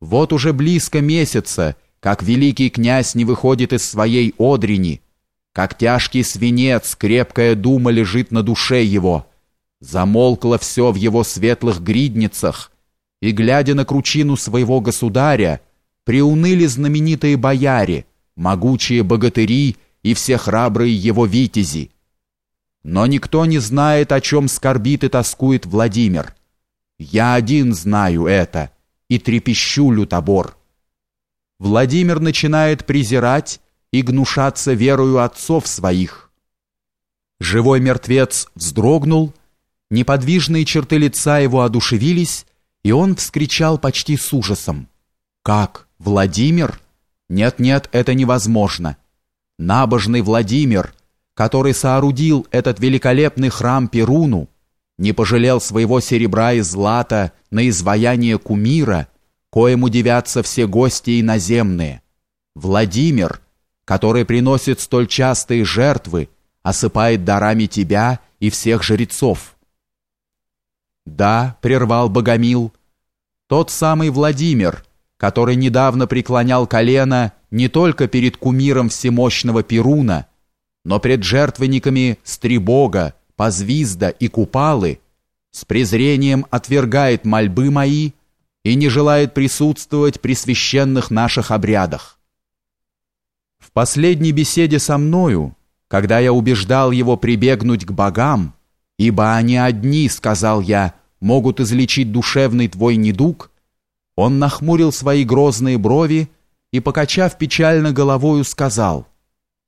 Вот уже близко месяца, как великий князь не выходит из своей одрени, как тяжкий свинец, крепкая дума лежит на душе его. Замолкло все в его светлых гридницах, и, глядя на кручину своего государя, приуныли знаменитые бояре, могучие богатыри и все храбрые его витязи. Но никто не знает, о чем скорбит и тоскует Владимир. Я один знаю это и трепещу лютобор. Владимир начинает презирать и гнушаться верою отцов своих. Живой мертвец вздрогнул, неподвижные черты лица его одушевились, и он вскричал почти с ужасом. «Как? Владимир? Нет-нет, это невозможно. Набожный Владимир, который соорудил этот великолепный храм Перуну, не пожалел своего серебра и злата на изваяние кумира, коему девятся все гости иноземные. Владимир, который приносит столь частые жертвы, осыпает дарами тебя и всех жрецов. Да, прервал Богомил, тот самый Владимир, который недавно преклонял колено не только перед кумиром всемощного Перуна, но пред жертвенниками Стребога, Позвизда и Купалы, с презрением отвергает мольбы мои и не желает присутствовать при священных наших обрядах. В последней беседе со мною, когда я убеждал его прибегнуть к богам, ибо они одни, сказал я, могут излечить душевный твой недуг, он нахмурил свои грозные брови и, покачав печально головою, сказал,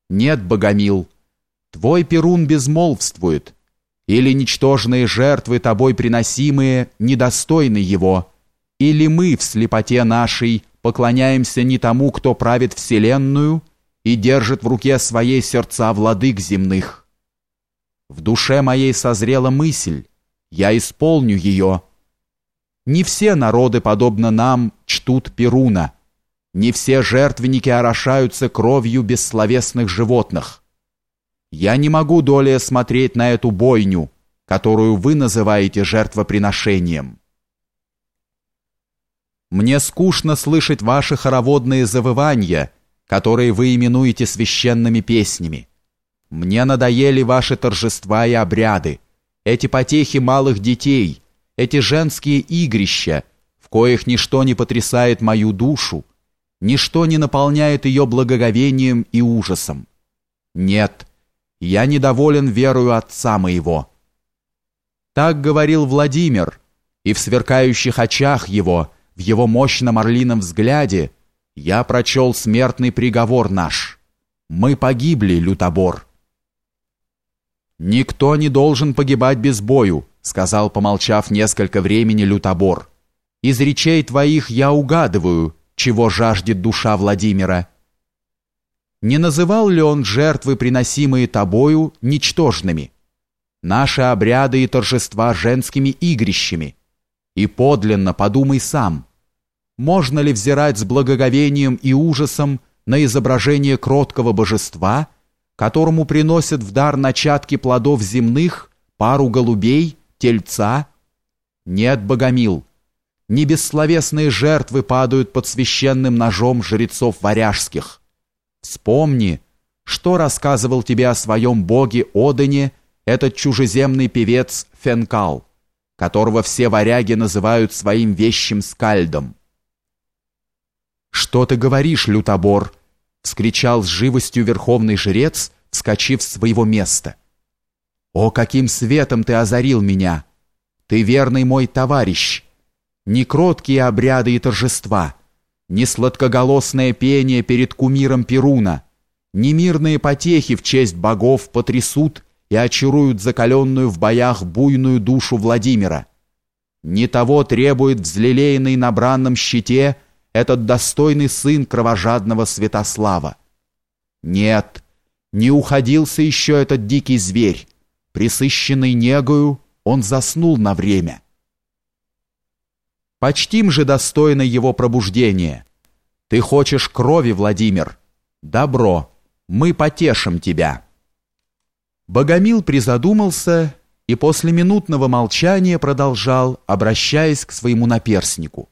«Нет, Богомил, твой Перун безмолвствует, или ничтожные жертвы тобой приносимые недостойны его, или мы в слепоте нашей поклоняемся не тому, кто правит вселенную и держит в руке своей сердца владык земных. В душе моей созрела мысль, я исполню ее. Не все народы, подобно нам, чтут Перуна, не все жертвенники орошаются кровью бессловесных животных. Я не могу долее смотреть на эту бойню, которую вы называете жертвоприношением. Мне скучно слышать ваши хороводные завывания, которые вы именуете священными песнями. Мне надоели ваши торжества и обряды, эти потехи малых детей, эти женские игрища, в коих ничто не потрясает мою душу, ничто не наполняет ее благоговением и ужасом. Нет, я недоволен верою отца моего». Так говорил Владимир, и в сверкающих очах его, в его мощном орлином взгляде, я прочел смертный приговор наш. Мы погибли, лютобор. «Никто не должен погибать без бою», сказал, помолчав несколько времени лютобор. «Из речей твоих я угадываю, чего жаждет душа Владимира». Не называл ли он жертвы, приносимые тобою, ничтожными? Наши обряды и торжества женскими игрищами. И подлинно подумай сам, можно ли взирать с благоговением и ужасом на изображение кроткого божества, которому приносят в дар начатки плодов земных, пару голубей, тельца? Нет, Богомил, не бессловесные жертвы падают под священным ножом жрецов варяжских, Вспомни, что рассказывал тебе о своем боге Одене этот чужеземный певец Фенкал, которого все варяги называют своим вещим скальдом. «Что ты говоришь, лютобор?» — вскричал с живостью верховный жрец, вскочив с своего места. «О, каким светом ты озарил меня! Ты верный мой товарищ! Не кроткие обряды и торжества!» Ни сладкоголосное пение перед кумиром Перуна, ни мирные потехи в честь богов потрясут и очаруют закаленную в боях буйную душу Владимира. Не того требует взлелеянный на бранном щите этот достойный сын кровожадного Святослава. Нет, не уходился еще этот дикий зверь. Присыщенный негою, он заснул на время. Почтим же достойно его пробуждения. Ты хочешь крови, Владимир? Добро, мы потешим тебя. Богомил призадумался и после минутного молчания продолжал, обращаясь к своему наперснику.